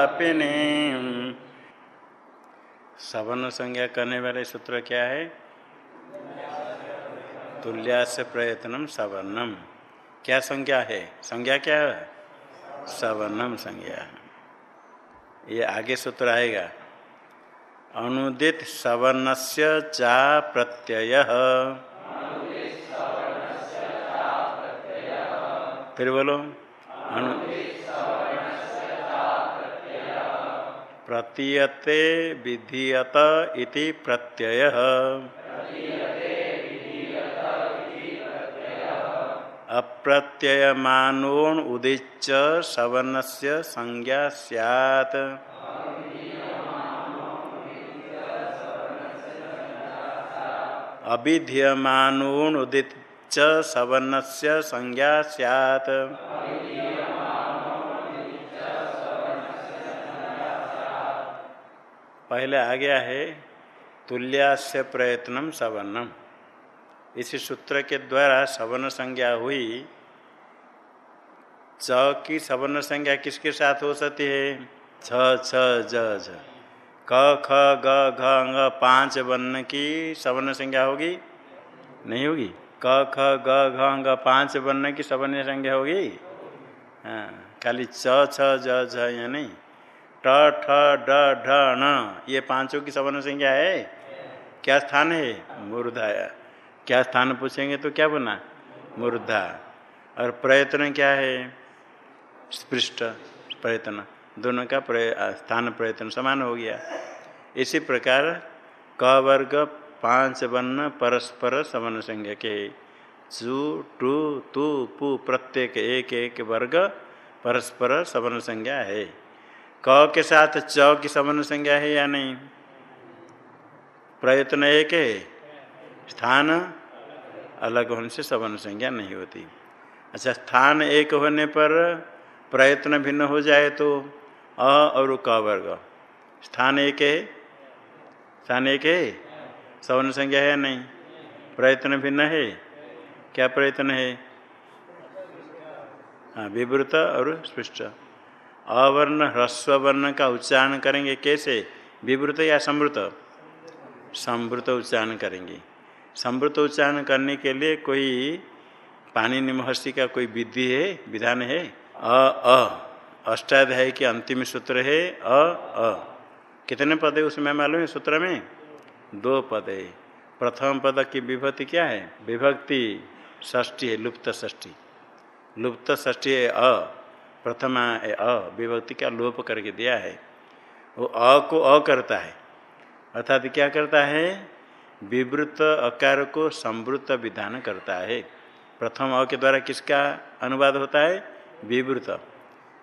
व्यापिनी सवर्ण संज्ञा करने वाले सूत्र क्या है? तुल्यास प्रयत्नम सवर्णम। क्या संज्ञा है? संज्ञा क्या है? सवर्णम संज्ञा। ये आगे सूत्र आएगा। अनुदित सवर्ण से चा प्रत्यय। फिर बोलो। अनु प्रतीयते विधीयत इति प्रत्यय। अप्रत्ययमानोन उदिच सवर्ण से संज्ञा सैत अभिधीयमानोन सवर्ण से संज्ञा सैत पहले आ गया है तुल्यास्य प्रयत्नम सवर्णम इसी सूत्र के द्वारा सवर्ण संज्ञा हुई। च की सवर्ण संज्ञा किसके साथ हो सकती है? छ छ, ज झ क, ख, ग, घ अंग पाँच वर्ण की सवर्ण संज्ञा होगी? नहीं होगी। क, ख, ग, घ अंग पाँच वर्ण की सवर्ण संज्ञा होगी? हाँ खाली च, छ, ज झ या नहीं? ट ठ ढ ण ये पाँचों की सवर्ण संज्ञा है? क्या स्थान है? मूर्धा क्या स्थान पूछेंगे तो क्या बना? मूर्धा और प्रयत्न क्या है? स्पृष्ट प्रयत्न। दोनों का प्रय, स्थान प्रयत्न समान हो गया। इसी प्रकार क वर्ग पाँच वर्ण परस्पर सवन संज्ञा के। चू टू तू पु प्रत्येक एक एक वर्ग परस्पर सवन संज्ञा है। क के साथ च की सवन संज्ञा है या नहीं? प्रयत्न एक है। स्थान अलग होने से सवन संज्ञा नहीं होती। अच्छा स्थान एक होने पर प्रयत्न भिन्न हो जाए तो अ और क वर्ग। स्थान एक है। स्थान एक है। सवन संज्ञा है नहीं? प्रयत्न भिन्न है। क्या प्रयत्न है? हाँ विवृत और स्पृष्ट। अवर्ण ह्रस्व वर्ण का उच्चारण करेंगे। कैसे? विवृत या समृत समृत उच्चारण करेंगे। समृत उच्चारण करने के लिए कोई पानी महर्षि का कोई विधि है, विधान है? अ अ। अष्टाध्याय के अंतिम सूत्र है? अ अ। कितने पद है उसमें मालूम है सूत्र में? दो पद है। प्रथम पद की विभक्ति क्या है? विभक्ति षष्ठी है, लुप्त षष्ठी। लुप्त षष्ठी है, अ। प्रथमा अ, विभक्ति का लोप करके दिया है। वो अ को अ करता है। अर्थात क्या करता है? विवृत अकार को संवृत विधान करता है। प्रथम अ के द्वारा किसका अनुवाद होता है? विवृत।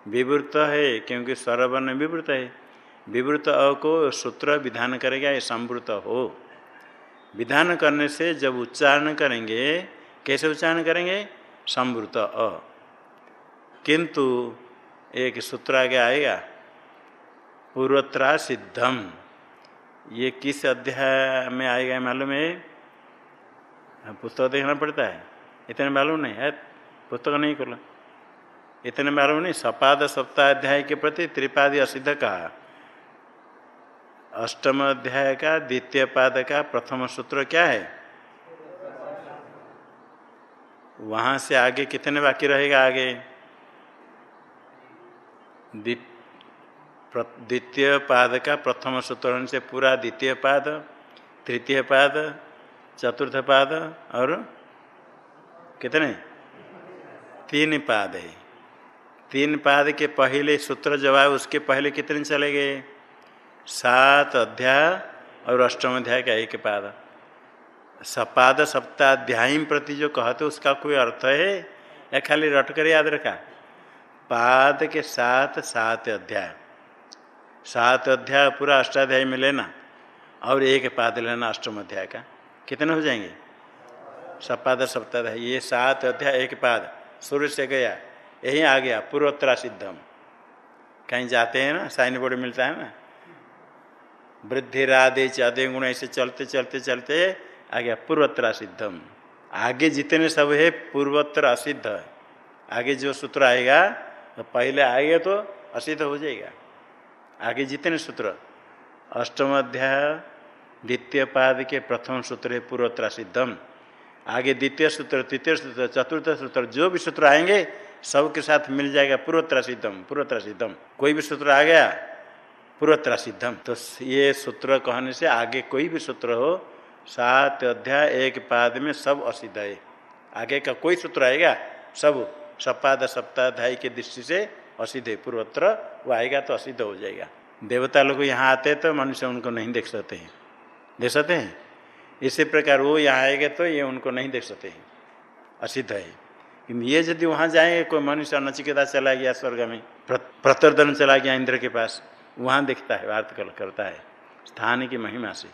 विवृत है क्योंकि स्वरवर्ण विवृत है। विवृत अ को सूत्र विधान करेगा, ये संवृत हो। विधान करने से जब उच्चारण करेंगे, कैसे उच्चारण करेंगे? संवृत अ। किंतु एक सूत्र आगे आएगा पूर्वत्रा सिद्धम ये किस अध्याय में आएगा मालूम है, पुस्तक देखना पड़ता है। इतने मालूम नहीं है, पुस्तक नहीं खोला। इतने मालूम नहीं, सपाद सप्ताध्याय के प्रति त्रिपादी असिद्ध कहा। अष्टम अध्याय का, द्वितीय पाद का प्रथम सूत्र क्या है? वहाँ से आगे कितने बाकी रहेगा आगे? द्वितीय पाद का प्रथम सूत्र से पूरा द्वितीय पाद तृतीय पाद चतुर्थ पाद और कितने? तीन पाद है। तीन पाद के पहले सूत्र जवाब उसके पहले कितने चले गए? सात अध्याय और अष्टम अध्याय का एक पाद। सपाद सप्ताध्यायी प्रति जो कहते उसका कोई अर्थ है? या खाली रट कर याद रखा? पाद के साथ सात अध्याय। सात अध्याय पूरा अष्टाध्याय में लेना, और एक पाद लेना अष्टम अध्याय का। कितने हो जाएँगे? सपाद सप्ताध्याय ये सात अध्याय, एक पाद। सूर्य से गया, यही आ गया, पूर्वोत्तरा सिद्धम। कहीं जाते हैं ना साइन बोर्ड मिलता है ना? वृद्धि राधे चादे गुण ऐसे चलते चलते चलते आ गया पूर्वोत्तरा सिद्धम। आगे जितने सब है, पूर्वोत्तर असिद्ध आगे जो सूत्र आएगा तो पहले आएगा तो असिद्ध हो जाएगा। आगे जितने सूत्र। अष्टम अध्याय, द्वितीय पाद के प्रथम सूत्र है पूर्वोत्तरा सिद्धम आगे द्वितीय सूत्र, तृतीय सूत्र, चतुर्थ सूत्र, जो भी सूत्र आएँगे, सबके साथ मिल जाएगा पूर्वोत्तरा सिद्धम पूर्वोत्तरा सिद्धम कोई भी सूत्र आ गया पूर्वोत्तरा सिद्धम तो ये सूत्र कहने से आगे कोई भी सूत्र हो, सात अध्याय, एक पाद में सब असिद्ध है। आगे का कोई सूत्र आएगा, सब सपाद सप्ताध्याय के दृष्टि से असिद्ध है। पूर्वोत्तर वो आएगा तो असिद्ध हो जाएगा। देवता लोग यहाँ आते तो मनुष्य उनको नहीं देख सकते हैं। देख सकते हैं? इसी प्रकार वो यहाँ आएगा तो ये उनको नहीं देख सकते हैं। असिद्ध है। ये यदि वहाँ जाएँगे, कोई मनुष्य नचिकेता चला गया स्वर्ग में प्रतर्दन चला गया इंद्र के पास, वहाँ देखता है वार्त करता है। स्थान की महिमा से।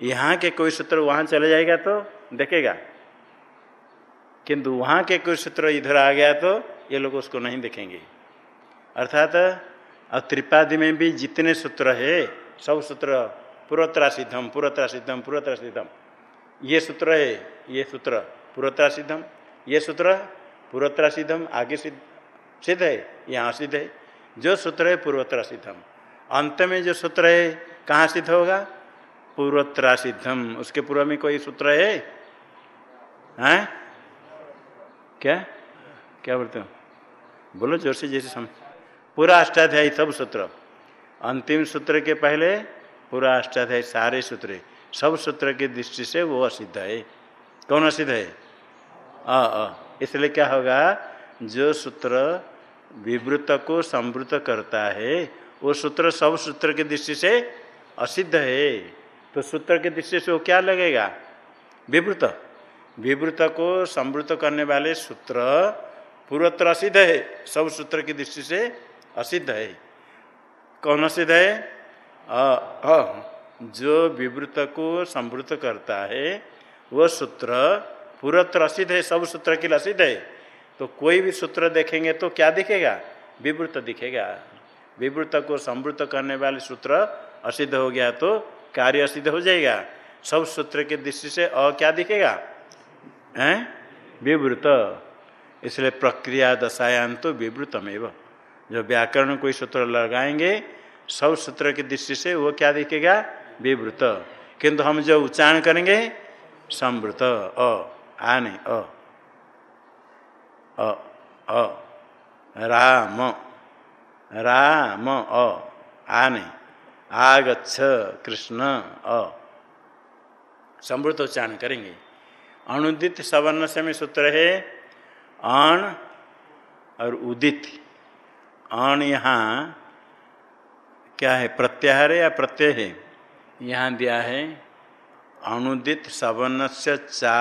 यहाँ के कोई सूत्र वहाँ चले जाएगा तो देखेगा। किंतु वहाँ के कोई सूत्र इधर आ गया तो ये लोग उसको नहीं देखेंगे। अर्थात, अब त्रिपादी में भी जितने सूत्र है, सब सूत्र पूर्वोत्तरा सिद्धम पूर्वोत्तरा सिद्धम पूर्वोत्तरा सिद्धम ये सूत्र है, ये सूत्र पूर्वोत्तरा सिद्धम ये सूत्र पूर्वोत्तरा सिद्धम आगे सिद्ध सिद्ध है, यहाँ सिद्ध है। जो सूत्र है पूर्वोत्तरा सिद्धम अंत में जो सूत्र है, कहाँ सिद्ध होगा? पूर्वोत्तरा सिद्धम उसके पूर्व में कोई सूत्र है? हैं? क्या? क्या बोलते हो? बोलो ज़ोर से, जैसे समझ। पूरा अष्टाध्याय सब सूत्र। अंतिम सूत्र के पहले, पूरा अष्टाध्याय सारे सूत्र। सब सूत्र की दृष्टि से वो असिद्ध है। कौन असिद्ध है? अ इसलिए क्या होगा? जो सूत्र विवृत को संवृत करता है, वो सूत्र सब सूत्र की दृष्टि से असिद्ध है। तो सूत्र की दृष्टि से वो क्या लगेगा? विवृत। विवृत को संवृत करने वाले सूत्र पूर्वत्र असिद्ध है। सब सूत्र की दृष्टि से असिद्ध है। कौन असिद्ध है? आ, आ, जो विवृत को संवृत करता है वह सूत्र पूर्वत्र असिद्ध है सब सूत्र के लिए असिद्ध है। तो कोई भी सूत्र देखेंगे तो क्या दिखेगा? विवृत दिखेगा। विवृत को संवृत करने वाले सूत्र असिद्ध हो गया तो कार्य असिद्ध हो जाएगा। सब सूत्र के दृष्टि से अ क्या दिखेगा? हैं? विवृत। इसलिए प्रक्रिया दशायान तो विवृतमेव। जो व्याकरण कोई सूत्र लगाएँगे, सब सूत्र की दृष्टि से वो क्या दिखेगा? विवृत। किंतु हम जो उच्चारण करेंगे, संवृत। अ आने अ। अ राम। राम, अ। आने आगछ कृष्ण, अ। संवृत उच्चारण करेंगे। अनुदित सवर्ण से में सूत्र है अण और उदित। अण यहाँ क्या है, प्रत्याहार या प्रत्यय है? यहाँ दिया है, अनुदित सवर्ण से चा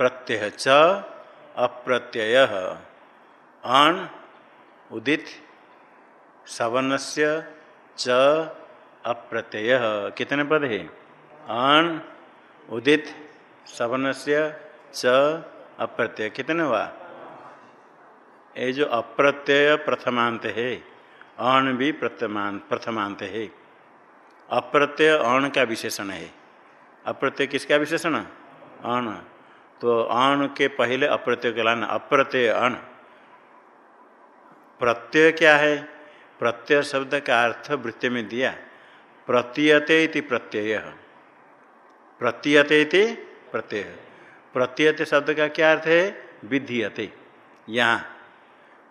प्रत्यय च, अप्रत्यय। अण उदित सवर्ण से च, अप्रत्यय। कितने पद है? अण उदित सवर्ण से च अप्रत्यय। कितने हुआ? ये जो अप्रत्यय प्रथमांत है, अण भी प्रथमांत प्रथमांत है। अप्रत्यय अण का विशेषण है। अप्रत्यय किसका विशेषण? अण। तो अण के पहले अप्रत्यय के लाना, अप्रत्यय अण। प्रत्यय क्या है? प्रत्यय शब्द का अर्थ वृत्ति में दिया। प्रतीयते इति प्रत्यय। प्रतीयते इति प्रत्यय प्रत्ययते शब्द का क्या अर्थ है? विधीयते। यहाँ।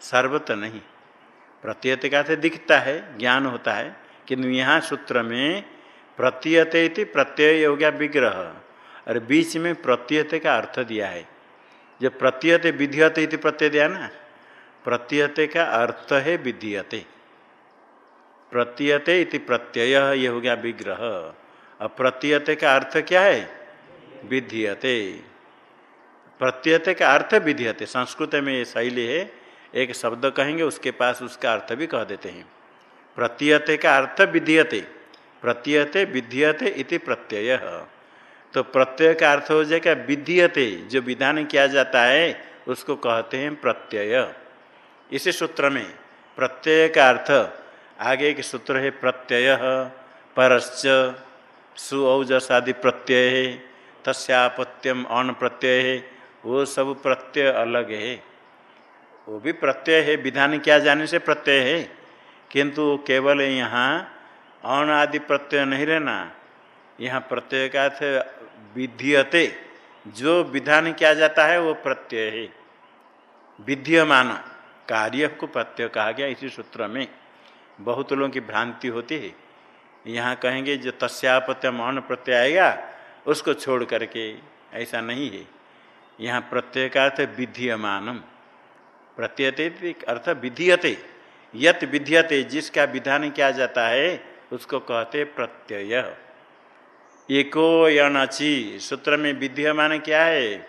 सर्वत नहीं। प्रत्ययते का अर्थ दिखता है, ज्ञान होता है, किंतु यहाँ सूत्र में प्रत्ययते इति प्रत्यय हो गया विग्रह। और बीच में प्रत्ययते का अर्थ दिया है। जब प्रत्ययते विधीयते इति प्रत्यय दिया ना, प्रत्ययते का अर्थ है विधीयते। प्रत्ययते इति प्रत्यय, ये हो गया विग्रह। और प्रत्ययते का अर्थ क्या है? विधीयते। प्रत्ययते का अर्थ विधीयते। संस्कृत में ये शैली है, एक शब्द कहेंगे, उसके पास उसका अर्थ भी कह देते हैं। प्रत्ययते का अर्थ विधीयते। प्रत्ययते, विधीयते इति प्रत्यय। तो प्रत्यय का अर्थ हो जाएगा विधीयते। जो विधान किया जाता है, उसको कहते हैं प्रत्यय। इसी सूत्र में प्रत्यय का अर्थ, आगे के सूत्र है प्रत्यय। परश्च सुऔजसादि प्रत्यय है। तस्यापत्यम अन प्रत्यय है, वो सब प्रत्यय अलग है। वो भी प्रत्यय है, विधान किया जाने से प्रत्यय है, किंतु केवल यहाँ अण आदि प्रत्यय नहीं रहना। यहाँ प्रत्यय का अर्थ विधियते, जो विधान किया जाता है, वो प्रत्यय है। विद्यमान कार्य को प्रत्यय कहा गया इसी सूत्र में। बहुत लोगों की भ्रांति होती है। यहाँ कहेंगे, जो तस्यापत्य मौन प्रत्यय आएगा उसको छोड़ करके ऐसा नहीं है। यहाँ प्रत्यय का अर्थ अर्थ विधीयते। यत विधीयते, जिसका विधान किया जाता है, उसको कहते प्रत्यय। एको यणची सूत्र में विधीयमान क्या है?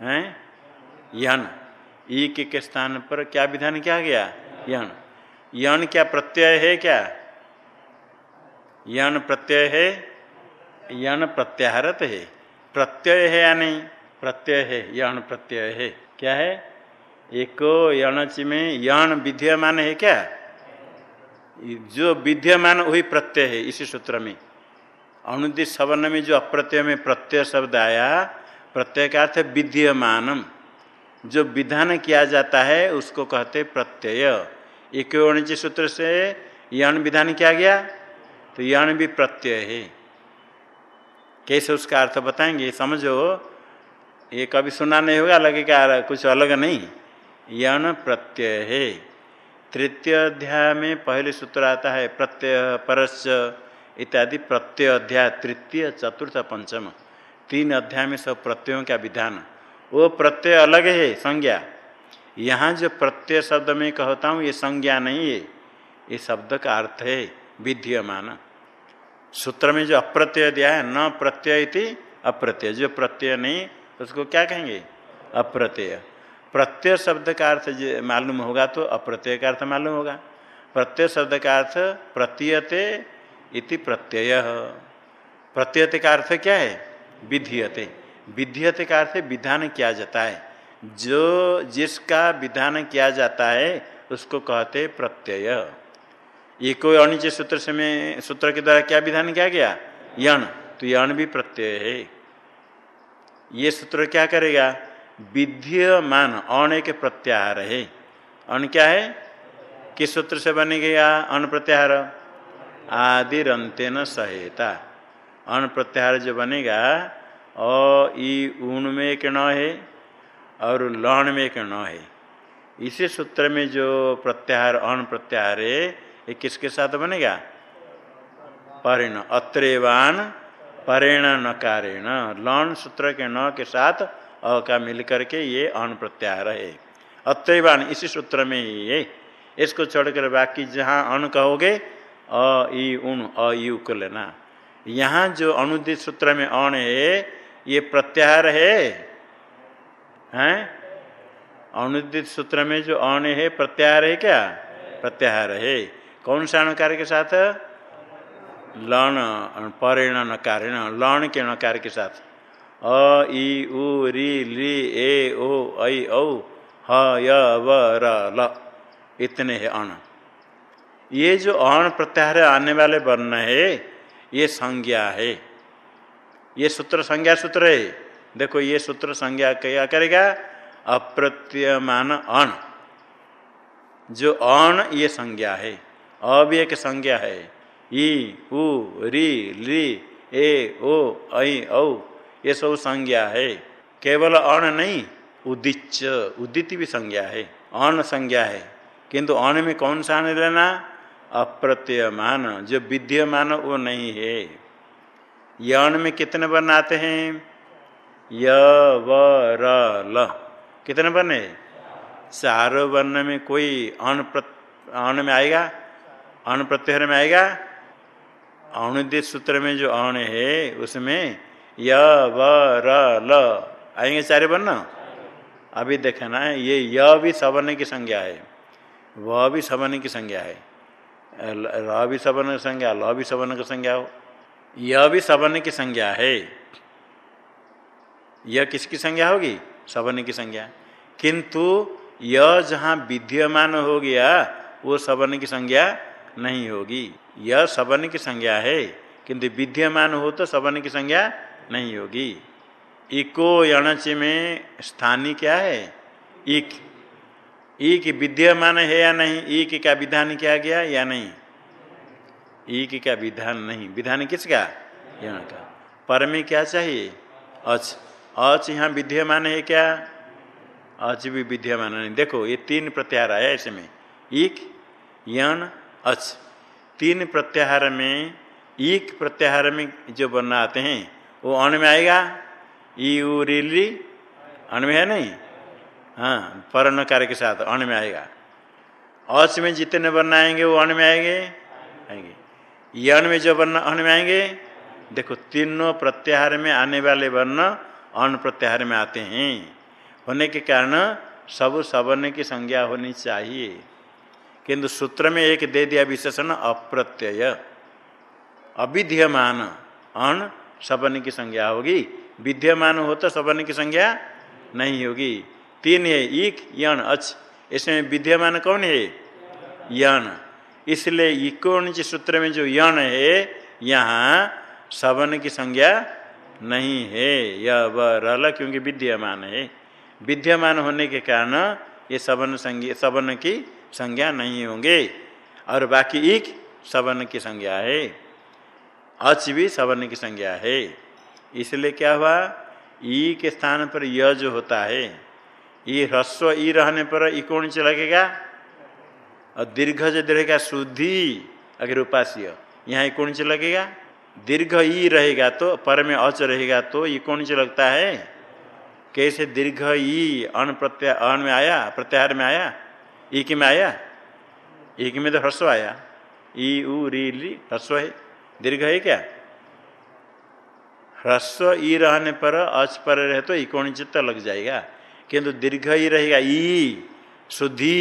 हैं? यन। ई के स्थान पर क्या विधान किया गया? यण यण क्या प्रत्यय है क्या? यण प्रत्यय है यण प्रत्याहारत है। प्रत्यय है या नहीं? प्रत्यय है यण प्रत्यय है। क्या है? एको यणच में यण विध्यमान है क्या? जो विद्यमान वही प्रत्यय है इसी सूत्र में। अनुदित सवर्ण में जो अप्रत्यय में प्रत्यय शब्द आया, प्रत्यय का अर्थ विद्यमानम। जो विधान किया जाता है, उसको कहते प्रत्यय। एक सूत्र से यण विधान किया गया तो यण भी प्रत्यय है। कैसे उसका अर्थ बताएँगे? समझो, ये कभी सुना नहीं होगा लगेगा कुछ अलग नहीं। यण प्रत्यय। है तृतीय अध्याय में पहले सूत्र आता है, प्रत्यय, परस्य, इत्यादि प्रत्यय अध्याय, तृतीय, चतुर्थ, पंचम। तीन अध्याय में सब प्रत्ययों का विधान। वो प्रत्यय अलग है, संज्ञा। यहाँ जो प्रत्यय शब्द में कहता हूँ, ये संज्ञा नहीं है। ये शब्द का अर्थ है विद्यमान। सूत्र में जो अप्रत्यय दिया है, न प्रत्यय अप्रत्यय। जो प्रत्यय नहीं, उसको क्या कहेंगे? अप्रत्यय। प्रत्यय शब्द का अर्थ मालूम होगा तो अप्रत्यय का अर्थ मालूम होगा। प्रत्यय शब्द का अर्थ प्रतीयते इति प्रत्यय। प्रत्ययते का अर्थ क्या है? विधीयते। विधीयते का अर्थ विधान किया जाता है। जो जिसका विधान किया जाता है, उसको कहते प्रत्यय। ये कोई अणिच सूत्र से में, सूत्र के द्वारा क्या विधान किया गया? यण। तो यण भी प्रत्यय है। ये सूत्र क्या करेगा? विध्यमान अण एक प्रत्याहार है। अण क्या है? किस सूत्र से बने गया? अण प्रत्याहार। आदि न सहेता। अण प्रत्याहार जो बनेगा, अ ई ऊण में एक न है, और लण में एक न है। इसी सूत्र में जो प्रत्याहार, अण प्रत्याहार है ये किसके साथ बनेगा? परिण, अत्रेवान परेण नकारेण लण सूत्र के न के साथ अ का मिल करके ये अण प्रत्याहार है। अत्रेवान, इसी सूत्र में ये इसको छोड़कर बाकी जहाँ अण कहोगे, अ ई उण अ यू को लेना। यहाँ जो अनुदित सूत्र में अण है, ये प्रत्याहार है। हैं? अनुदित सूत्र में जो अण है, प्रत्याहार है क्या? प्रत्याहार है। कौन सा अणकार के साथ? लण परेण नकारेण लण के अणकार के साथ। अ ई उ, री, ली, ए, ओ, ऐ, औ, ह, य, व, र, ल। इतने हैं अण। ये जो अण प्रत्याहार आने वाले वर्ण है, ये संज्ञा है। ये सूत्र संज्ञा सूत्र है। देखो, ये सूत्र संज्ञा क्या करेगा? अप्रत्यमान अण। जो अण, ये संज्ञा है। अब एक संज्ञा है। ई, उ, री, ली, ए, ओ, ऐ, औ, ये सब संज्ञा है। केवल अण नहीं उदिच उदित भी संज्ञा है। अण संज्ञा है। किंतु अण में कौन सा अण लेना? अप्रत्ययमान, जो विद्यमान वो नहीं है। यण में कितने वर्ण आते हैं? य, व, र, ल। कितने वर्ण है? चारों वर्ण में कोई अण अण में आएगा? अण प्रत्याहार में आएगा? अणुदित सूत्र में जो अण है, उसमें य, व, र, ल। आएँगे चारे वर्ण? अभी देखना है ये य भी सवर्ण की संज्ञा है वह भी सवर्ण की संज्ञा है। र भी सवर्ण की संज्ञा, ल भी सवर्ण की संज्ञा हो। यह भी सवर्ण की संज्ञा है। यह किसकी संज्ञा होगी? सवर्ण की संज्ञा। किंतु यह जहाँ विद्यमान हो गया, वो सवर्ण की संज्ञा नहीं होगी। यह सवर्ण की संज्ञा है। किंतु विद्यमान हो तो सवर्ण की संज्ञा नहीं होगी। इको यणच में स्थानीय क्या है? इक। ई की विद्यमान है या नहीं? ई की विधान किया गया या नहीं? ई की विधान नहीं। विधान किसका? यहाँ का। पर में क्या चाहिए? अच। अच यहाँ विद्यमान है क्या? अच भी विद्यमान नहीं। देखो, ये तीन प्रत्याहार आया ऐसे में ईक यण अच। तीन प्रत्याहार में, एक प्रत्याहार में जो बनना आते हैं, वो अण में आएगा। ई, उ रिली अण में है नहीं? हाँ पर कार्य के साथ अण में आएगा। अच में जितने वर्ण आएँगे, वो अण में आएँगे? आएँगे। यण में जो वर्ण अण में आएँगे? देखो, तीनों प्रत्याहार में आने वाले वर्ण अण प्रत्याहार में आते हैं। होने के कारण सब सवर्ण की संज्ञा होनी चाहिए। किंतु सूत्र में एक दे दिया विशेषण अप्रत्यय। अविध्यमान। अण सवर्ण की संज्ञा होगी। विद्यमान हो तो सवर्ण की संज्ञा नहीं होगी। तीन है ईक, यण, अच। इसमें विद्यमान कौन है? यण। इसलिए इकोणिच सूत्र में जो यण है, यहाँ सवन की संज्ञा नहीं है। यह व रल क्योंकि विद्यमान है। विद्यमान होने के कारण ये सवन संज्ञा सवन की संज्ञा नहीं होंगे। और बाकी एक सवर्ण की संज्ञा है। अच भी सवर्ण की संज्ञा है। इसलिए क्या हुआ? ई के स्थान पर य जो होता है ये ह्रस्व, ई रहने पर इकोण से लगेगा और दीर्घ जो रहेगा, शुद्धि अगर उपास्य यहाँ इकोण से लगेगा दीर्घ ई रहेगा तो पर में अच रहेगा तो इकोण से लगता है? कैसे? दीर्घ ई, अन प्रत्याह अन में आया, प्रत्याहार में आया। ई में आया एक में तो ह्रस्व आया ई उ री ली ह्रस्व है दीर्घ है क्या ह्रस्व ई रहने पर अच पर रहे तो इकोण चित्त लग जाएगा किंतु दीर्घ ही रहेगा ई शुद्धि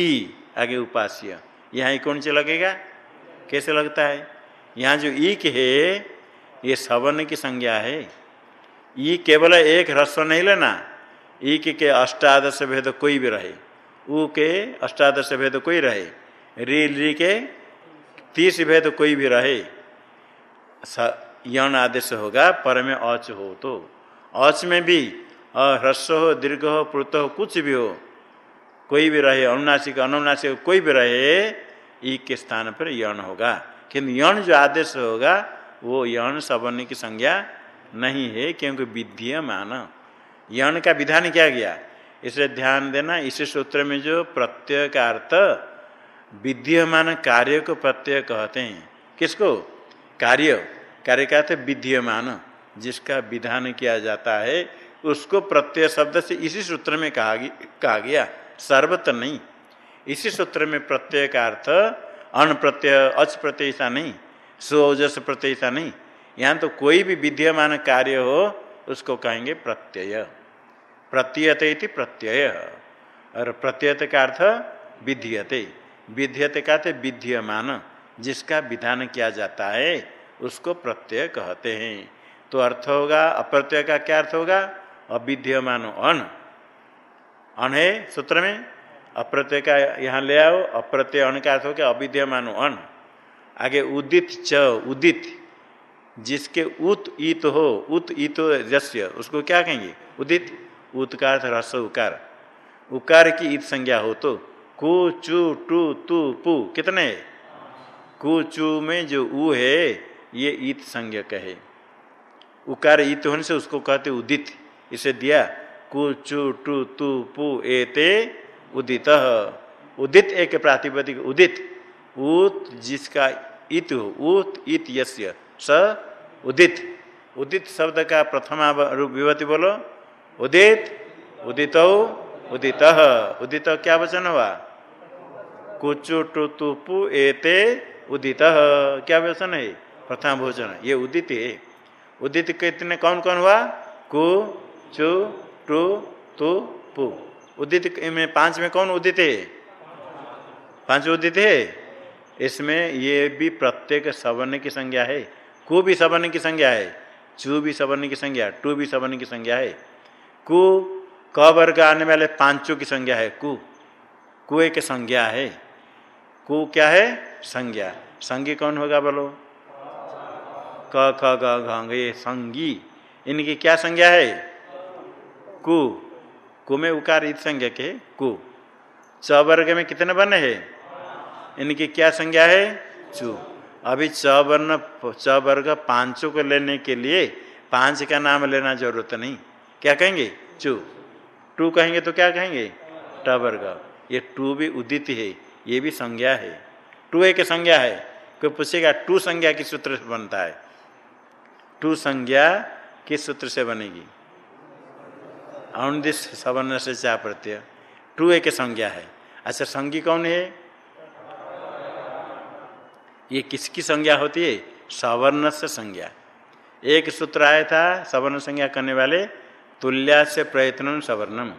आगे उपास्य यहाँ इकोण से लगेगा कैसे लगता है यहाँ जो ईक है ये सवर्ण की संज्ञा है ई केवल एक ह्रस्व नहीं लेना ई के अष्टादश भेद कोई भी रहे ऊ के अष्टादश भेद कोई रहे। री री के तीस भेद कोई भी रहे। यण आदेश होगा पर में अच हो तो। अच में भी ह्रस्व हो, दीर्घ हो प्लुत हो, कुछ भी हो, कोई भी रहे, अनुनासिक अनुनासिक कोई भी रहे, ई के स्थान पर यण होगा। किंतु यण जो आदेश होगा, वो यण सवर्ण की संज्ञा नहीं है, क्योंकि विद्यमान। यण का विधान क्या गया? इसे ध्यान देना, इसी सूत्र में जो प्रत्यय का अर्थ विद्यमान कार्य को प्रत्यय कहते हैं। किसको? कार्य। कार्य का अर्थ विद्यमान, जिसका विधान किया जाता है, उसको प्रत्यय शब्द से इसी सूत्र में कहा कहा गया। सर्वत नहीं। इसी सूत्र में प्रत्यय का अर्थ अण प्रत्यय अच प्रत्ययता नहीं सुओजस प्रत्ययता नहीं। यहाँ तो कोई भी विद्यमान कार्य हो, उसको कहेंगे प्रत्यय। प्रत्ययते इति प्रत्यय। और प्रत्ययत का अर्थ विधीयते। विधीयते का अर्थ विद्यमान जिसका विधान किया जाता है, उसको प्रत्यय कहते हैं। तो अर्थ होगा अप्रत्यय का क्या अर्थ होगा? अविद्यमान अन। अन है सूत्र में। अप्रत्यय का यहाँ ले आओ। अप्रत्यय अन का अर्थ हो क्या अविद्यमान अन। आगे उदित च, उदित। जिसके उत ईत हो, उत ईत जस्य, उसको क्या कहेंगे? उदित। उत का अर्थ रस उकार। उकार की ईत संज्ञा हो तो कु, चु, टू, तु, पु, कितने? कु, चु में जो उ है, ये ईत संज्ञक है उकार ईत होने से उसको कहते उदित। इसे दिया कुचु टू, तु, पु, एते उदित। उदित एक प्रातिपदिक उदित। उत जिसका इत हो, उत इत यस्य स उदित। उदित शब्द का प्रथम विभूति बोलो। उदित उदित उदित। उदित क्या वचन हुआ? कुचु टू तुपु एते उदित। क्या वचन है? प्रथम भोजन। ये उदित है। उदित कितने कौन कौन हुआ? कु चु टू तु पु उदित में पाँच में कौन उदित है? पाँच उदित है। इसमें ये भी प्रत्येक सवर्ण की संज्ञा है। कु भी सवर्ण की संज्ञा है। चू भी सवर्ण की संज्ञा। टू भी सवर्ण की संज्ञा है। कु, क वर्ग आने वाले पाँचों की संज्ञा है कु। कु एक संज्ञा है। कु क्या है? संज्ञा। संज्ञा कौन होगा बोलो? क, ख, ग ये संगी। इनकी क्या संज्ञा है? कु। कु में उकार इत संज्ञा के कु। च वर्ग में कितने वर्ण है? इनकी क्या संज्ञा है? चू। अभी च वर्ण, च वर्ग पाँचों को लेने के लिए पाँच का नाम लेना ज़रूरत नहीं। क्या कहेंगे? चू। टू कहेंगे तो क्या कहेंगे? ट वर्ग ये टू भी उदित है, ये भी संज्ञा है। टू एक संज्ञा है। कोई पूछेगा, टू संज्ञा किस सूत्र से बनता है? टू संज्ञा किस सूत्र से बनेगी? औदिश सवर्ण से चा प्रत्यय। टू एक संज्ञा है। अच्छा संज्ञी कौन है? ये किसकी संज्ञा होती है? सवर्ण से संज्ञा। एक सूत्र आया था, सवर्ण संज्ञा करने वाले तुल्या से प्रयत्न सवर्णम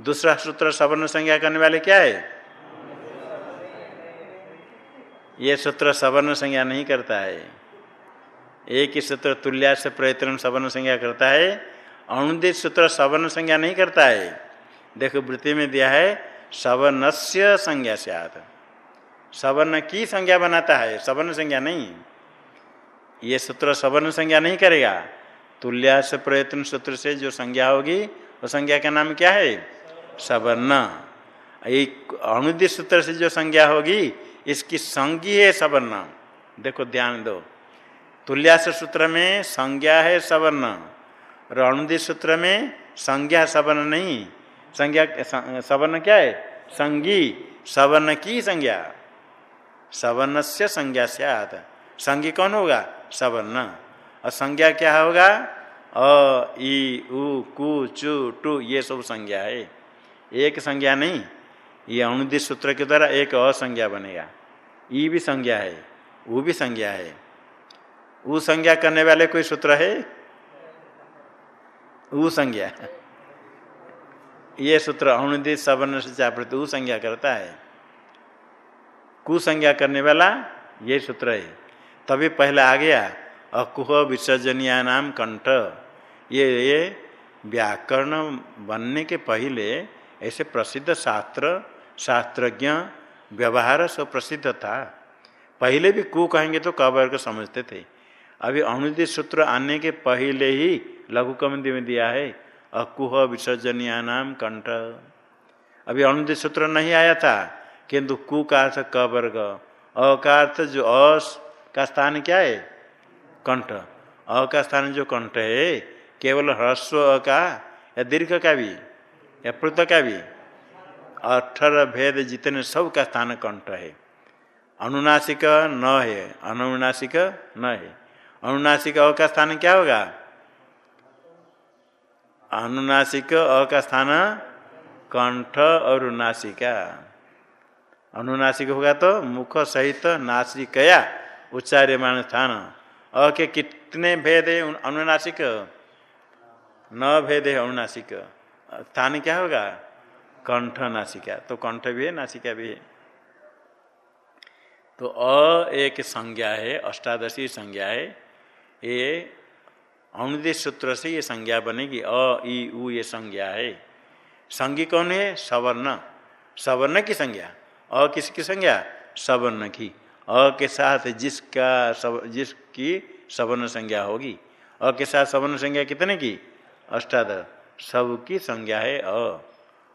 दूसरा सूत्र सवर्ण संज्ञा करने वाले क्या है? ये सूत्र सवर्ण संज्ञा नहीं करता है। एक ही सूत्र तुल्या से प्रयत्न सवर्ण संज्ञा करता है, अनुदित सूत्र सवर्ण संज्ञा नहीं करता है। देखो, वृत्ति में दिया है, सवर्णस्य संज्ञा से आत सवर्ण की संज्ञा बनाता है? सवर्ण संज्ञा नहीं। ये सूत्र सवर्ण संज्ञा नहीं करेगा। तुल्या से प्रयत्न सूत्र से जो संज्ञा होगी, वो संज्ञा का नाम क्या है? सवर्ण। एक अनुदित सूत्र से जो संज्ञा होगी, इसकी संज्ञी है सवर्ण। देखो ध्यान दो। तुल्यास सूत्र में संज्ञा है सवर्ण और अनुदित सूत्र में संज्ञा सवर्ण नहीं। संज्ञा सवर्ण क्या है? संगी सवर्ण की संज्ञा। सवर्ण से संज्ञा से संज्ञी कौन होगा? सवर्ण। और संज्ञा क्या होगा? अ ई उ, कु, चु, टू, ये सब संज्ञा है। एक संज्ञा नहीं, ये अनुदित सूत्र के द्वारा एक असंज्ञा बनेगा। ई भी संज्ञा है वो भी संज्ञा है। वो संज्ञा करने वाले कोई सूत्र है? वो संज्ञा। ये सूत्र अनुदित सवर्ण से चाप्रति वो संज्ञा करता है। कुसंज्ञा करने वाला ये सूत्र है। तभी पहले आ गया। अकुह विसर्जनिया नाम कंठ। ये ये व्याकरण बनने के पहले ऐसे प्रसिद्ध शास्त्र, शास्त्रज्ञ व्यवहार सब प्रसिद्ध था। पहले भी कु कहेंगे तो कबर को समझते थे। अभी अनुदित सूत्र आने के पहले ही लघु कमंदी में दिया है, अकुह विसर्जनिया नाम कंठ। अभी अनुदित सूत्र नहीं आया था, किंतु कु का अर्थ क वर्ग, अ जो अ का स्थान क्या है? कंठ। अ का स्थान जो कंठ है, केवल ह्रस्व अ का या दीर्घ का भी, या प्रुत का भी अठारह भेद जितने सब का स्थान कंठ है। अनुनासिक न है, अनुनासिक न है। अनुनासिक अ का स्थान क्या होगा? अनुनासिक अ का स्थान कंठ और नासिका। अनुनासिक होगा तो मुख सहित नासिकया उच्चार्यमान स्थान। अ, के कितने भेद है? अनुनासिक? न भेद है अनुनासिक। स्थान क्या होगा? कंठ नासिका। तो कंठ भी है, नासिका भी है। तो अ एक संज्ञा है, अष्टादशी संज्ञा है। ये अनुदेश सूत्र से ये संज्ञा बनेगी। अ ई उ ये संज्ञा है। संज्ञी कौन है? सवर्ण। सवर्ण की संज्ञा। अ किसकी संज्ञा? सवर्ण की। अ के साथ जिसका सब जिसकी सवर्ण संज्ञा होगी। अ के साथ सवर्ण संज्ञा कितने की? अष्टाद। सब की संज्ञा है अ।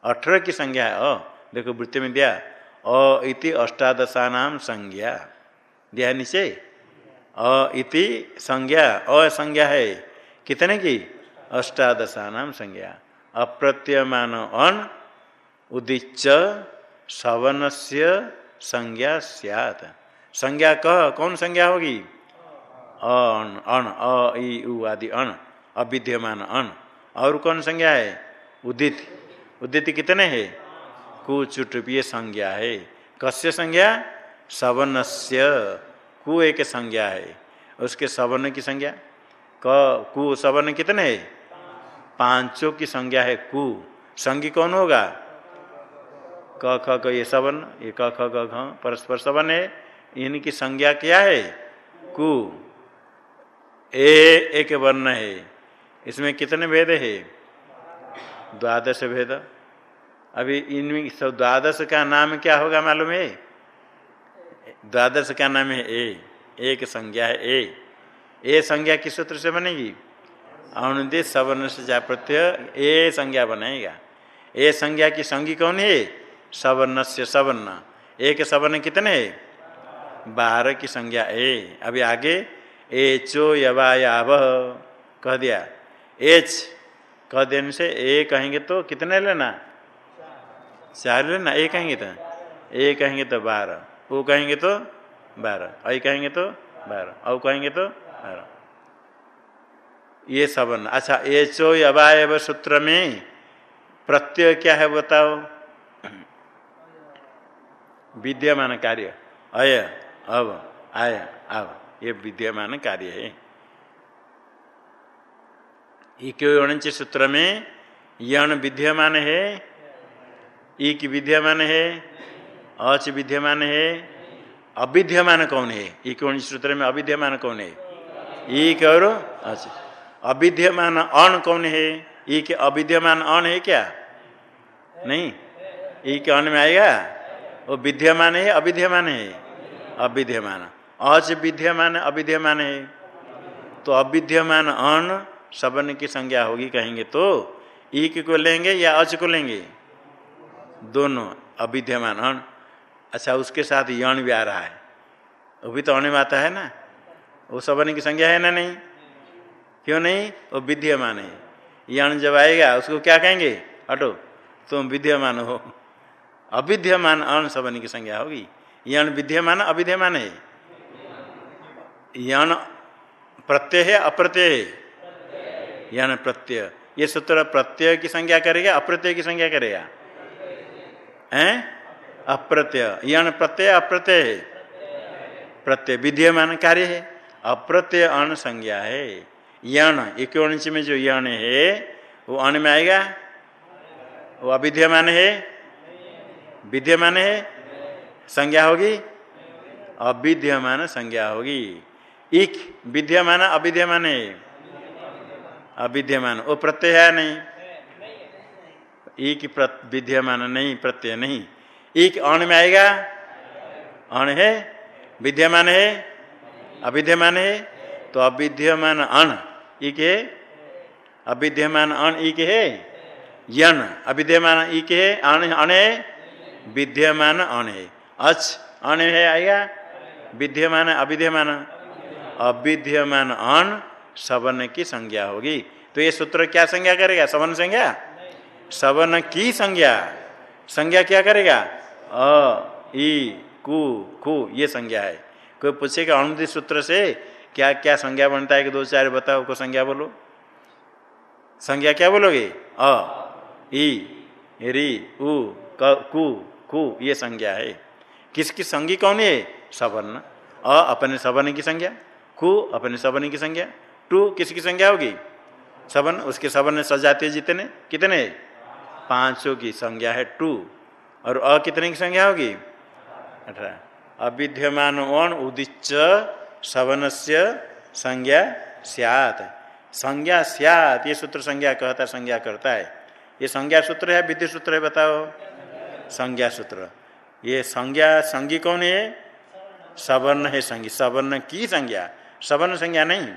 अठारह की संज्ञा है अ। देखो वृत्ति में दिया। अ इति अष्टादशा नाम संज्ञा। दिया नीचे? अ इति संज्ञा। अ संज्ञा है। कितने की? अष्टादशा नाम संज्ञा। अप्रत्यमान अन उदिच सवन से संज्ञा सियात। संज्ञा कह कौन संज्ञा होगी? अन अन, अ ई उ आदि, अन, अविद्यमान, अन। और कौन संज्ञा है? उदित। उदित कितने है? कुचुट, ये संज्ञा है। कस्य संज्ञा? सवनस्य। कु एक संज्ञा है। उसके सवर्ण की संज्ञा? क, कु सवर्ण कितने है? पाँचों की संज्ञा है कु। संज्ञ कौन होगा? क, ख क ये सवर्ण ये क, ख, ग परस्पर सवन है। इनकी संज्ञा क्या है? कु। ए एक वर्ण है। इसमें कितने भेद है? द्वादश भेद। अभी इनमें सब द्वादश का नाम क्या होगा मालूम है? द्वादश का नाम है ए। एक संज्ञा है ए। ए संज्ञा किस सूत्र से बनेगी? अनुदित सवर्ण से जा प्रत्यय ए संज्ञा बनाएगा ए संज्ञा की संज्ञी कौन है? सवर्ण से सवर्ण। एक सवर्ण कितने है? बारह की संज्ञा ए। अभी आगे ए चो यवायाव कह दिया। एच, कह देने से ए कहेंगे तो कितने लेना? चार लेना। ए कहेंगे तो? ए कहेंगे तो बारह। ओ कहेंगे तो बारह। ऐ कहेंगे तो बारह। औ कहेंगे तो बारह। ये सबन अच्छा एचो अवायव सूत्र में प्रत्यय क्या है बताओ? विद्यमान कार्य। अय। अब, आया, अब। ये विद्यमान कार्य है। इक्योणच सूत्र में यण विद्यमान है की विद्यमान है, अच विद्यमान है, अविद्यमान कौन है? इक्योणच सूत्र में अविद्यमान कौन है? एक और अच्छा अविद्यमान अण कौन है? ई के अविद्यमान अण है क्या? नहीं? ई के अण में आएगा? वो विद्यमान है, अविद्यमान है। अविद्यमान अच विद्यमान अविद्यमान है। तो अविद्यमान अण सबन की संज्ञा होगी कहेंगे तो। ईक को लेंगे या अच को लेंगे? दोनों अविद्यमान अण अच्छा उसके साथ यण भी आ रहा है। वो भी तो अण में आता है ना? वो सबन की संज्ञा है ना नहीं? क्यों नहीं? वो विद्यमान है। यण जब आएगा, उसको क्या कहेंगे? हटो, तुम विद्यमान हो। अविद्यमान अण सबन की संज्ञा होगी। यण विद्यमान अविद्यमान है? यण प्रत्यय है, अप्रत्यय है? यण प्रत्यय। ये सूत्र प्रत्यय की संज्ञा करेगा, अप्रत्यय की संज्ञा करेगा? हैं? अप्रत्यय। यण प्रत्यय, अप्रत्यय है? प्रत्यय विद्यमान कार्य है, अप्रत्यय अण संज्ञा है। यण इक्योणिच में जो यण है, वो अण में आएगा? वो अविद्यमान है? विद्यमान है? संज्ञा होगी? अविद्यमान संज्ञा होगी। इक विद्यमान, अविद्यमान? है अविद्यमान। वो प्रत्यय है नहीं? एक विद्यमान नहीं, प्रत्यय नहीं। एक अण में आएगा? अण है। विद्यमान है? अविद्यमान है। तो अविद्यमान अण एक है। अविद्यमान अण एक है। यन अविद्यमान एक है। अण अण है। विद्यमान अण है। अच अण है आएगा विद्यमान, अविद्यमान? अविद्यमान अण सवन की संज्ञा होगी। तो ये सूत्र क्या संज्ञा करेगा? सवन संज्ञा? सवन की संज्ञा। संज्ञा क्या करेगा? अ ई कु कु ये संज्ञा है। कोई पूछेगा अनुदित सूत्र से, क्या क्या संज्ञा बनता है? कि दो, चार, बताओ को संज्ञा बोलो। संज्ञा क्या बोलोगे? अ ई री, उ, कु कु ये संज्ञा है। किसकी संज्ञा कौन है? सवर्ण। अ अपने सवर्ण की संज्ञा, कु अपने सवर्ण की संज्ञा, टू किसकी संज्ञा होगी? सबन उसके सबन सजाते जितने। कितने? पाँचों की संज्ञा है टू। और अ कितने की संज्ञा होगी? अठारह। अविद्यमान ओण उदिच सवन से संज्ञा सियात। संज्ञा सियात, ये सूत्र संज्ञा कहता संज्ञा करता है। ये संज्ञा सूत्र है विधि सूत्र है, बताओ। संज्ञा सूत्र। ये संज्ञा संज्ञी कौन है? सवर्ण है संज्ञा। सवर्ण की संज्ञा। सवर्ण संज्ञा नहीं।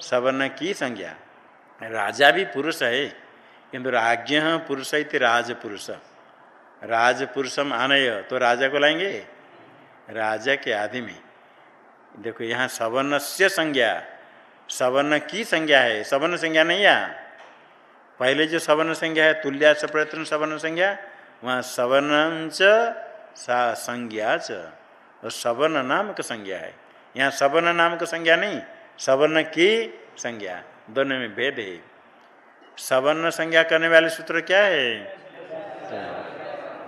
सवर्ण की संज्ञा। राजा भी पुरुष है, किंतु राज्ञ पुरुष है राजपुरुष। राजपुरुषम आनय। तो राजा को लाएँगे? राजा के आदि में। देखो, यहाँ सवर्ण से संज्ञा। सवर्ण की संज्ञा है। सवर्ण संज्ञा नहीं यहाँ पहले जो सवर्ण संज्ञा है तुल्या सवर्ण संज्ञा। वहाँ सवर्ण सा संज्ञा च। और सवर्ण नाम का संज्ञा है। यहाँ सवर्ण नाम का संज्ञा नहीं, सवर्ण की संज्ञा, दोनों में भेद है। सवर्ण संज्ञा करने वाले सूत्र क्या है?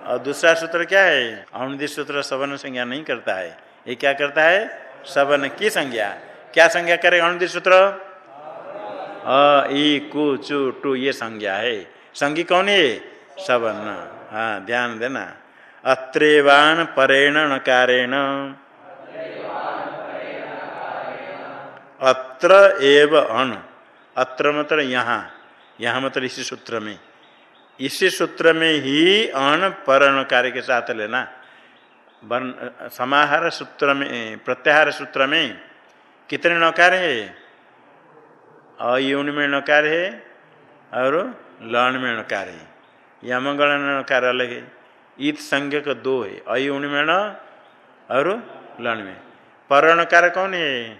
और दूसरा सूत्र क्या है? अनुदित सूत्र सवर्ण संज्ञा नहीं करता है। ये क्या करता है? सवर्ण की संज्ञा। क्या संज्ञा करे अनुदित सूत्र? अ कु, चु, टू, ये संज्ञा है। संज्ञा कौन है? सवर्ण। हाँ ध्यान देना। अत्रेवान परेण नकारेण अत्र एव अण अत्र मतलब यहाँ। यहाँ मतलब इसी सूत्र में। इसी सूत्र में ही अण परण कार्य के साथ लेना। वर्ण, समाहार सूत्र में, प्रत्याहार सूत्र में कितने नकार है? अयुन में नकार है और लण में नकार है। यमगण नकार अलग है। ईत संज्ञक दो है। अयुण में और लण में। पर नकार कौन है?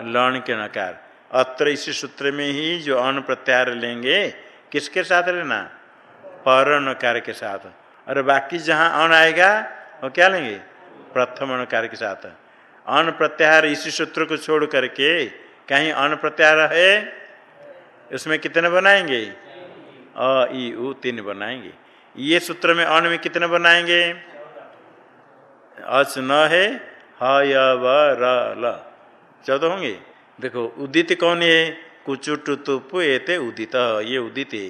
लण के नकार। अत्र इसी सूत्र में ही जो अन प्रत्यार लेंगे, किसके साथ लेना पर नकार के साथ। और बाकी जहाँ अन आएगा, वो क्या लेंगे? प्रथम नकार के साथ। अन प्रत्याहार इसी सूत्र को छोड़ करके कहीं अन प्रत्याहार है, उसमें कितने बनाएँगे? अ ई उ, तीन बनाएँगे। ये सूत्र में अन में कितने बनाएँगे? अच न है, ह होंगे? देखो, उदित कौन है? कुचुट तुप एते उदित, ये उदित है।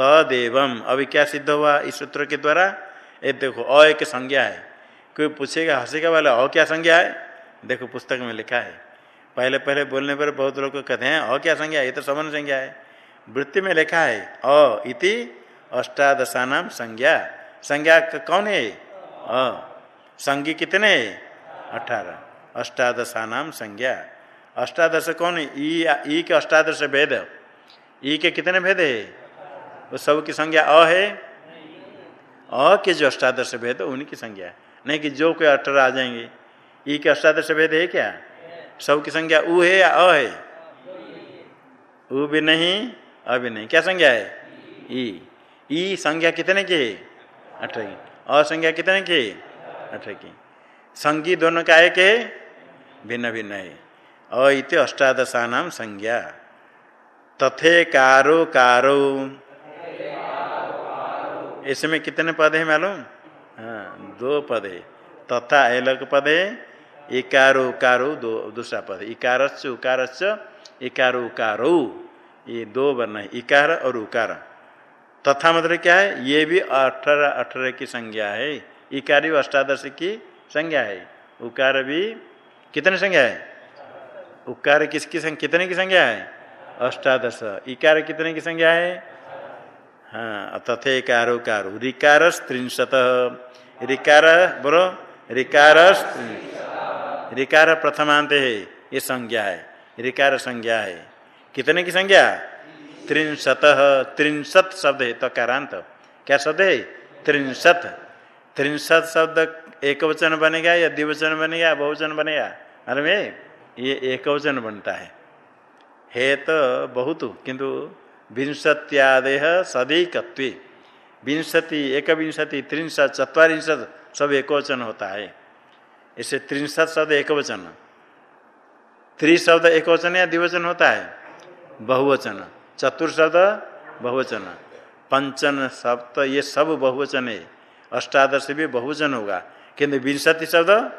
तदेवम अभी क्या सिद्ध हुआ इस सूत्र के द्वारा? ये देखो, अ एक संज्ञा है। कोई पूछेगा, हंसेगा वाला अ क्या संज्ञा है? देखो, पुस्तक में लिखा है। पहले पहले बोलने पर बहुत लोग कहते हैं, अ क्या संज्ञा ये तो समान संज्ञा है। वृत्ति में लिखा है, अ इति अष्टादशानाम संज्ञा। संज्ञा कौन है? अ। संज्ञी कितने अठारह। अष्टादशा नाम संज्ञा। अष्टादश कौन है? ई ई के अष्टादश भेद। ई के कितने भेद है? वो सब की संज्ञा अ है? अ के जो अष्टादश भेद, उनकी संज्ञा। नहीं कि जो कोई अठारह आ जाएँगे। ई के अष्टादश भेद है क्या? सब की संज्ञा उ है या अ है? उ भी नहीं, अ भी नहीं। क्या संज्ञा है? ई। ई संज्ञा कितने की? है अठारह की। अ संज्ञा कितने की? अठारह की। संगी दोनों का एक है भिन्न भिन्न है। अ इत अष्टादशानाम संज्ञा। तथे कारो। कारो इसमें कितने पद है मालूम? हाँ दो पद है। तथा अलग पद है। इकारो उकारो, दो, दूसरा पद। इकारस्य, उकारस्य इकारो उकारो। ये दो वर्ण है। इकार और उकार। तथा मतलब क्या है? ये भी अठारह अठारह की संज्ञा है। इकार भी अष्टादश की संज्ञा है। उकार भी कितने संज्ञा है? उकार किसकी संज्ञा, कितने की संज्ञा है? अष्टादश। इकार कितने की संज्ञा है? हाँ तथे कारो कारो रिकार त्रिंशत। रिकार, बोलो। रिकार रिकार प्रथमांत है। ये संज्ञा है। रिकार संज्ञा है। कितने की संज्ञा? त्रिंशत त्रिंशत शब्द है तकारांत क्या शब्द है? त्रिंशत। त्रिंशत शब्द एक वचन बनेगा या द्विवचन बनेगा बहुवचन बनेगा अरे में ये एक वचन बनता है। हे तो बहुत, किंतु विंशत्यादेह सदैकत्व। विंशति एक विंशति त्रिंशत चतरिशत सब एक वचन होता है। इसे त्रिंशत शब्द एक वचन त्रिशब्द एक वचन या द्विवचन होता है? बहुवचन। चतुर शब्द बहुवचन। पंचन, सप्त, ये सब बहुवचन है। अष्टादश भी बहुवचन होगा। किंतु विंशति शब्द,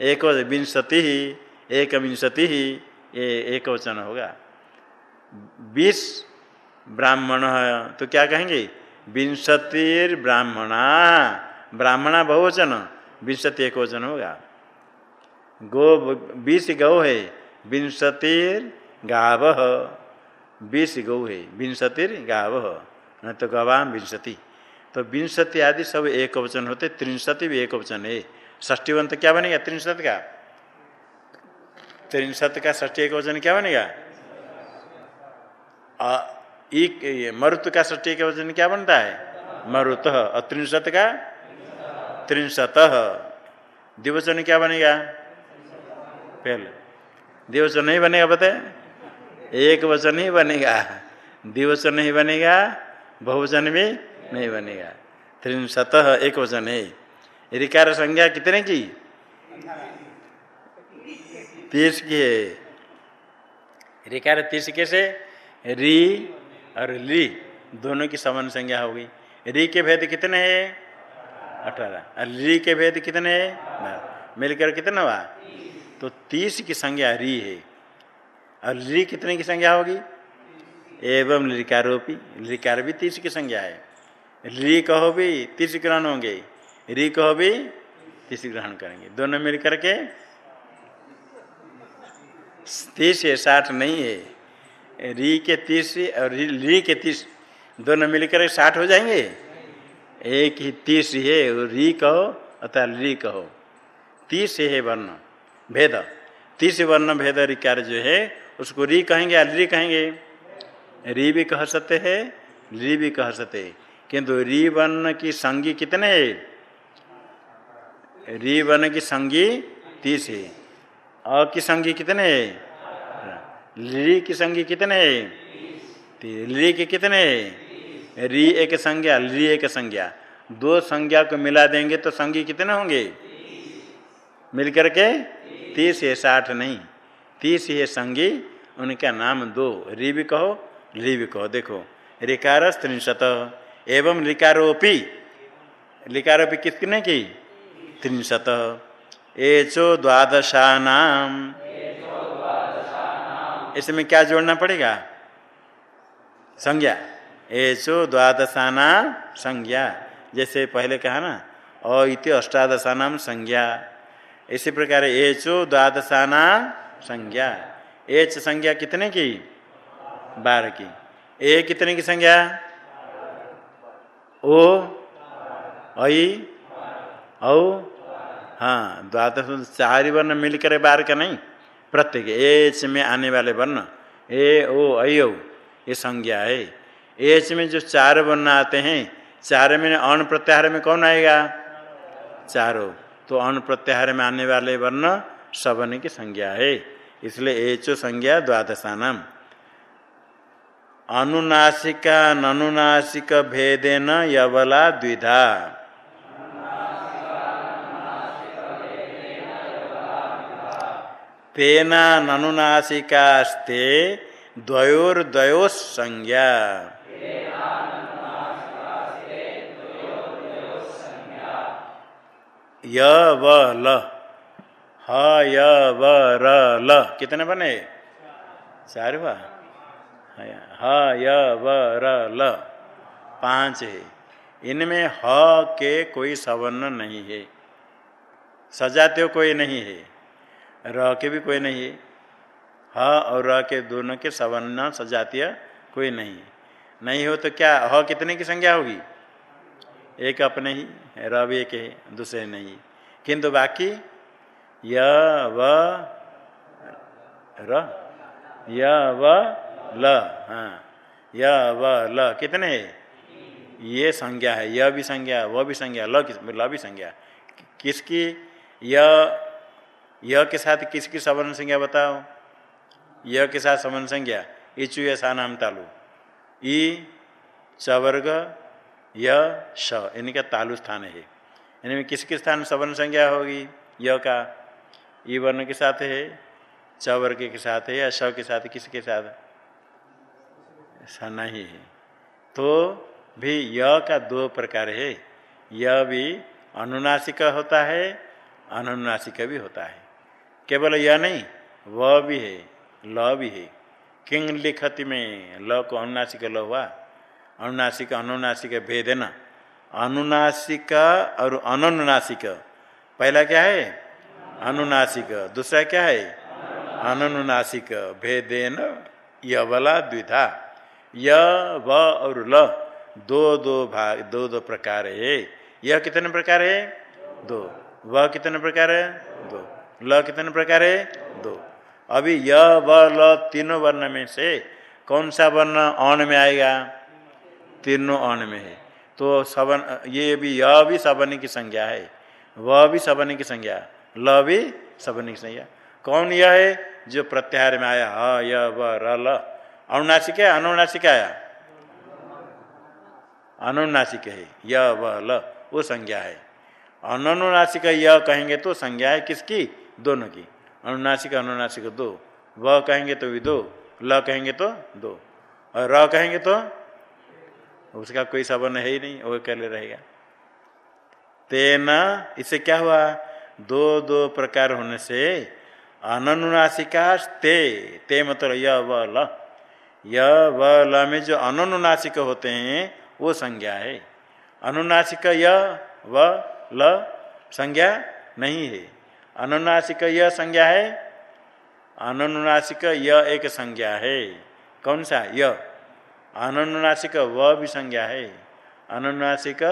एक विंशति ही, एक विंशति ही, ये एक वचन होगा। बीस ब्राह्मण है तो क्या कहेंगे? विंशतिर ब्राह्मणा। ब्राह्मणा बहुवचन, विंशति एक वचन होगा। गो बीस गौ है। विंशतिर गाव। बीस गौ है। विंशतिर गाव, न तो गवाम विंशति। तो विंशति आदि सब एक वचन होते, त्रिंशति भी एक वचन है। ष्टीवंत क्या बनेगा? त्रिंशत का? त्रिंशत का ष्टी एक वचन क्या बनेगा? मरुत का ष्टी एक वचन क्या बनता है? मरुत। अत्रिंशत का? त्रिंशत। दिवचन क्या बनेगा? पहले। दिवचन नहीं बनेगा, बताए। एक वचन ही बनेगा। दिवचन ही बनेगा, बहुवचन भी नहीं बनेगा। त्रिशत एक वचन है। रिकार संज्ञा कितने की? तीस की है। रिकार तीस कैसे? री और ली, दोनों की समान संज्ञा होगी री के भेद कितने हैं? अठारह। और री के भेद कितने हैं? मिलकर कितना हुआ? तो तीस की संज्ञा री है। और री कितने की संज्ञा होगी? एवं लिकारोपी। लिकार भी तीस की संज्ञा है। री कहो भी तीस ग्रहण होंगे। री कहो भी तीस ग्रहण करेंगे। दोनों मिल करके तीस है, साठ नहीं है। री के तीस और री के तीस, दोनों मिलकर साठ हो जाएँगे? एक ही तीस है री कहो अथवा री कहो। तीस है वर्ण, भेद। तीस वर्ण भेद रिकार जो है उसको री कहेंगे या री कहेंगे? री भी कह सकते हैं, री भी कह सकते किंतु री वर्ण की संगी कितने है? री वर्ण की संगी तीस है। अ की संगी कितने है? ली की संगी कितने है? ली के कितने है? री एक संज्ञा ली एक संज्ञा। दो संज्ञा को मिला देंगे तो संगी कितने होंगे? मिलकर के तीस है, साठ नहीं। तीस है संगी, उनका नाम दो। री भी कहो, ली कहो। देखो रिकार त्रिशत एवं लिकारोपी। लिकारोपी कितने की? त्रिशत। एचो द्वादशा नाम इसमें क्या जोड़ना पड़ेगा? संज्ञा। एचो द्वादशाना संज्ञा। जैसे पहले कहा ना, अ इति अष्टादशा नाम संज्ञा। इसी प्रकार एचो द्वादशाना संज्ञा। एच संज्ञा कितने की? बारह की। ए कितने की संज्ञा? ओ, आई, औ हाँ। द्वादश चार वर्ण मिलकर बार का नहीं? प्रत्येक एच में आने वाले वर्ण, ए, ओ ऐ ये संज्ञा है। एच में जो चार वर्ण आते हैं, चार में अण प्रत्याहार में कौन आएगा? चारों। तो अण प्रत्याहार में आने वाले वर्ण, सवन की संज्ञा है। इसलिए एचो संज्ञा द्वादशानाम। अनुनासिका, ननुनासिक भेदेन यवला द्विधा। तेना ननुनासिकास्ते द्वयोर्द्वयो संज्ञा य व ह य व र ल कितने बने? चार हुआ ह य व र ल पाँच है। इनमें ह के कोई सवर्ण नहीं है। सजाते कोई नहीं है। र के भी कोई नहीं है। ह और र के दोनों के सवर्ण सजातीय कोई नहीं है। नहीं हो तो क्या? ह कितने की संज्ञा होगी? एक अपने ही र भी एक है। दूसरे नहीं किंतु बाकी य व य ल हाँ य कितने? ये संज्ञा है यह भी संज्ञा वह भी संज्ञा, ल किस, ल भी संज्ञा। किसकी? य के साथ किसकी सवर्ण संज्ञा बताओ? यह के साथ सवर्ण संज्ञा, इचु या सा नाम तालु। ई, चवर्ग, य इनका तालु स्थान है। इनमें किसके स्थान सवर्ण संज्ञा होगी? य का? ई वर्ण के साथ है, च वर्ग के साथ है या श के साथ, किसके साथ? ऐसा नहीं है। तो भी य का दो प्रकार है। यह भी अनुनासिक होता है, अनुनासिक भी होता है। केवल यह नहीं, व भी है, ल भी है। किंग लिखति में ल को अनुनासिक ल हुआ। अनुनासिक अनुनासिक भेद है ना। अनुनासिक और अनुनासिक। पहला क्या है? अनुनासिक। दूसरा क्या है? अनुनासिक। भेदेन यवला द्विधा। य, व और ल दो दो भाग, दो दो प्रकार है। यह कितने प्रकार है? दो। वह कितने प्रकार है? दो। ल कितने प्रकार है? दो। अभी य, व, ल तीनों वर्ण में से कौन सा वर्ण अण में आएगा? तीनों अण में है। तो सवन, ये भी यह भी सवर्ण की संज्ञा है। वह भी सवर्ण की संज्ञा। ल भी सवर्ण की संज्ञा कौन यह है जो प्रत्याहार में आया? ह य व ल अनुनासिक है? अनुनासिक आया अनुनासिक है? य व ल। वो संज्ञा है। अनुनासिक य कहेंगे तो संज्ञा है किसकी? दोनों की। अनुनासिक अनुनासिक दो। व कहेंगे तो भी दो। ल कहेंगे तो दो। और र कहेंगे तो? उसका कोई सबन है ही नहीं, वो अकेले रहेगा। तेना, इससे क्या हुआ? दो दो प्रकार होने से अनुनासिका ते ते मतलब य व ल य व ल में जो अनुनासिक होते हैं, वो संज्ञा है। अनुनासिक य, व, ल संज्ञा नहीं है। अनुनासिक य संज्ञा है, अनुनासिक य एक संज्ञा है। कौन सा? य। अनुनासिक व भी संज्ञा है। अनुनासिक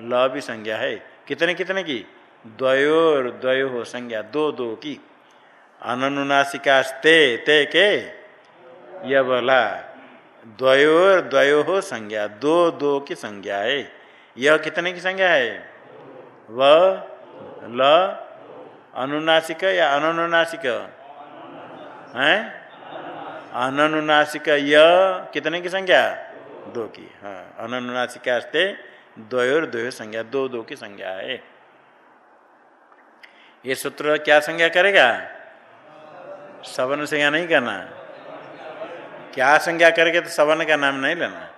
ल भी संज्ञा है। कितने कितने की? द्वयोर द्वयो हो संज्ञा, दो दो की। अनुनासिका ते के य बोला द्वयोर द्वयो हो संज्ञा, दो दो की संज्ञा है। यह कितने की संज्ञा है? व, ल, अनुनासिक या अनुनासिक है? अनुनासिक य कितने की संज्ञा? दो की हाँ। अनुनासिक द्वयोर द्वयो संज्ञा, दो दो की संज्ञा है। ये सूत्र क्या संज्ञा करेगा? सवन संज्ञा नहीं करना। क्या संज्ञा करेगा तो सवन का नाम नहीं लेना।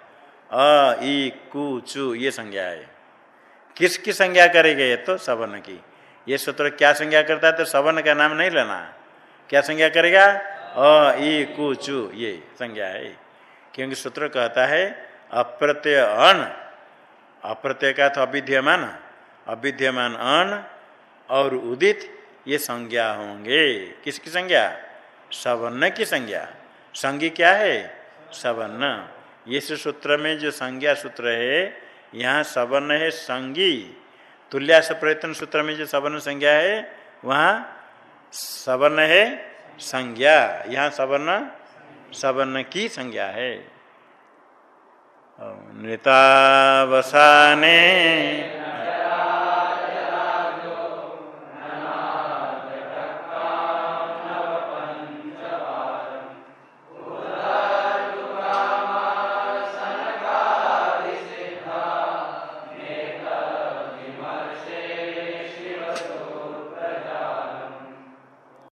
अ ई कु, चु, ये संज्ञा है। किसकी संज्ञा करेगा ये तो सवन की। ये सूत्र क्या संज्ञा करता है तो सवन का नाम नहीं लेना। क्या संज्ञा करेगा? अ ई कु, चु, ये संज्ञा है। क्योंकि सूत्र कहता है अप्रत्यय अन अप्रत्यय का तो अविद्यमान। अविद्यमान अन और उदित ये संज्ञा होंगे। किसकी संज्ञा? सवर्ण की संज्ञा। संज्ञा क्या है? सवर्ण। इस सूत्र में जो संज्ञा सूत्र है, यहाँ सवर्ण है संगी। तुल्यास प्रयत्न सूत्र में जो सवर्ण संज्ञा है, वहाँ सवर्ण है संज्ञा। यहाँ सवर्ण सवर्ण की संज्ञा है। नृतावसाने